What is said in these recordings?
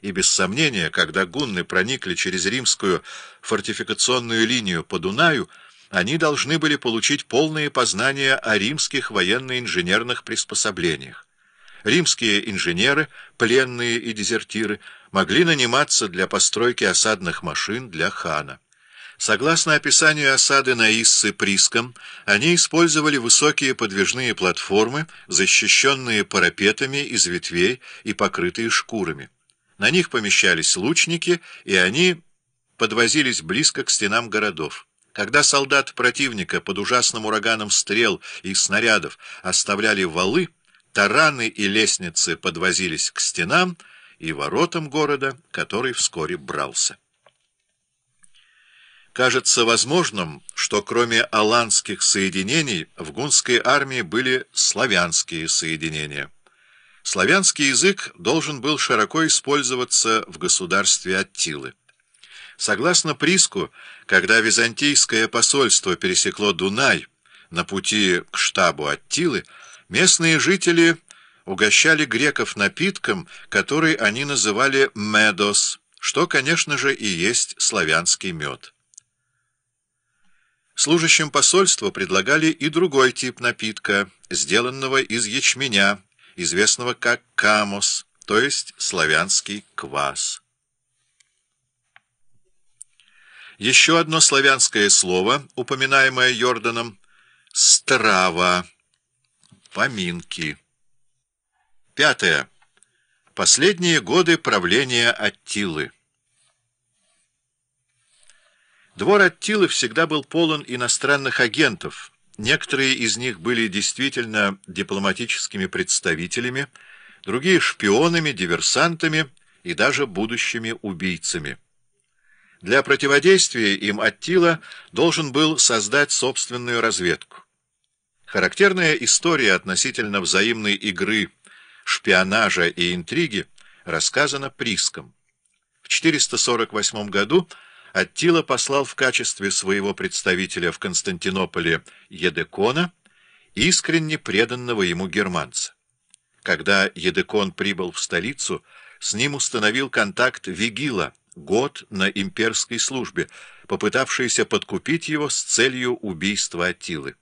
И без сомнения, когда гунны проникли через римскую фортификационную линию по Дунаю, они должны были получить полные познания о римских военно-инженерных приспособлениях. Римские инженеры, пленные и дезертиры, могли наниматься для постройки осадных машин для хана. Согласно описанию осады на Иссы Приском, они использовали высокие подвижные платформы, защищенные парапетами из ветвей и покрытые шкурами. На них помещались лучники, и они подвозились близко к стенам городов. Когда солдат противника под ужасным ураганом стрел и снарядов оставляли валы, тараны и лестницы подвозились к стенам и воротам города, который вскоре брался. Кажется возможным, что кроме аланских соединений в гунской армии были славянские соединения. Славянский язык должен был широко использоваться в государстве Аттилы. Согласно Приску, когда византийское посольство пересекло Дунай на пути к штабу Аттилы, местные жители угощали греков напитком, который они называли «медос», что, конечно же, и есть славянский мед. Служащим посольства предлагали и другой тип напитка, сделанного из ячменя, известного как камос, то есть славянский квас. Еще одно славянское слово, упоминаемое Йорданом, «страва», «поминки». Пятое. Последние годы правления Аттилы. Двор Аттилы всегда был полон иностранных агентов. Некоторые из них были действительно дипломатическими представителями, другие — шпионами, диверсантами и даже будущими убийцами. Для противодействия им Аттила должен был создать собственную разведку. Характерная история относительно взаимной игры, шпионажа и интриги рассказана Приском. В 448 году Аттила послал в качестве своего представителя в Константинополе Едекона, искренне преданного ему германца. Когда Едекон прибыл в столицу, с ним установил контакт Вигила, год на имперской службе, попытавшийся подкупить его с целью убийства Аттилы.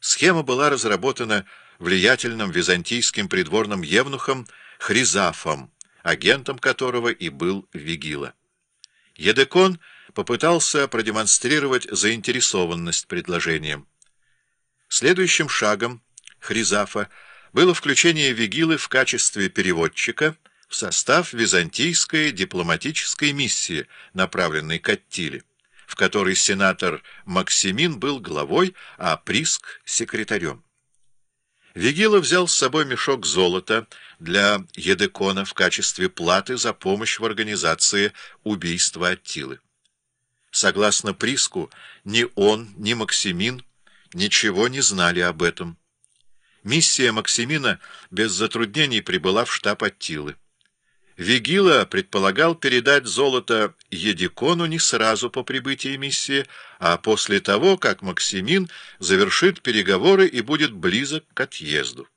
Схема была разработана влиятельным византийским придворным евнухом Хризафом, агентом которого и был Вигила. Едекон попытался продемонстрировать заинтересованность предложением. Следующим шагом Хризафа было включение Вигилы в качестве переводчика в состав византийской дипломатической миссии, направленной к Аттиле, в которой сенатор Максимин был главой, а Приск — секретарем. Вигила взял с собой мешок золота для Едекона в качестве платы за помощь в организации убийства Аттилы. Согласно Приску, ни он, ни Максимин ничего не знали об этом. Миссия Максимина без затруднений прибыла в штаб Аттилы. Вигила предполагал передать золото Едикону не сразу по прибытии миссии, а после того, как Максимин завершит переговоры и будет близок к отъезду.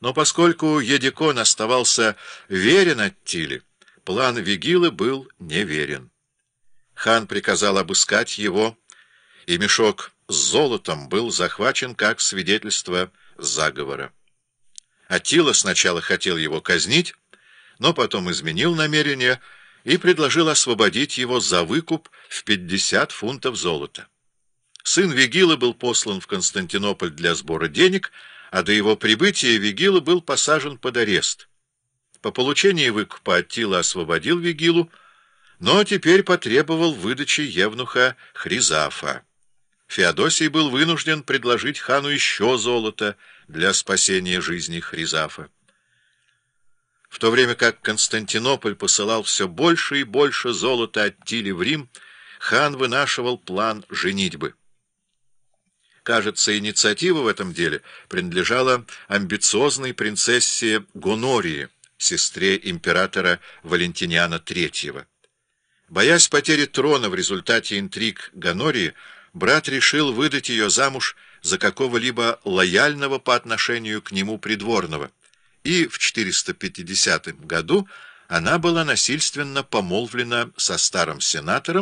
Но поскольку Едикон оставался верен Аттиле, план Вигилы был неверен. Хан приказал обыскать его, и мешок с золотом был захвачен как свидетельство заговора. Аттила сначала хотел его казнить, но потом изменил намерение и предложил освободить его за выкуп в 50 фунтов золота. Сын Вигила был послан в Константинополь для сбора денег, а до его прибытия Вигила был посажен под арест. По получении выкупа Аттила освободил Вигилу, но теперь потребовал выдачи евнуха Хризафа. Феодосий был вынужден предложить хану еще золото для спасения жизни Хризафа в то время как Константинополь посылал все больше и больше золота от Тили в Рим, хан вынашивал план женитьбы. Кажется, инициатива в этом деле принадлежала амбициозной принцессе Гонории, сестре императора Валентиниана III. Боясь потери трона в результате интриг Гонории, брат решил выдать ее замуж за какого-либо лояльного по отношению к нему придворного — и в 450 году она была насильственно помолвлена со старым сенатором,